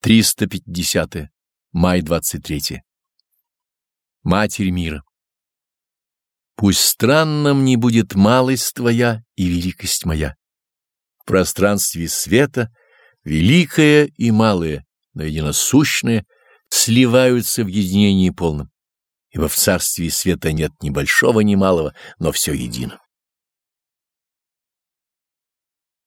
350. -е. Май 23. Матерь мира. Пусть странным не будет малость твоя и великость моя. В пространстве света великое и малое, но единосущное, сливаются в единении полном, ибо в царстве света нет ни большого, ни малого, но все едино.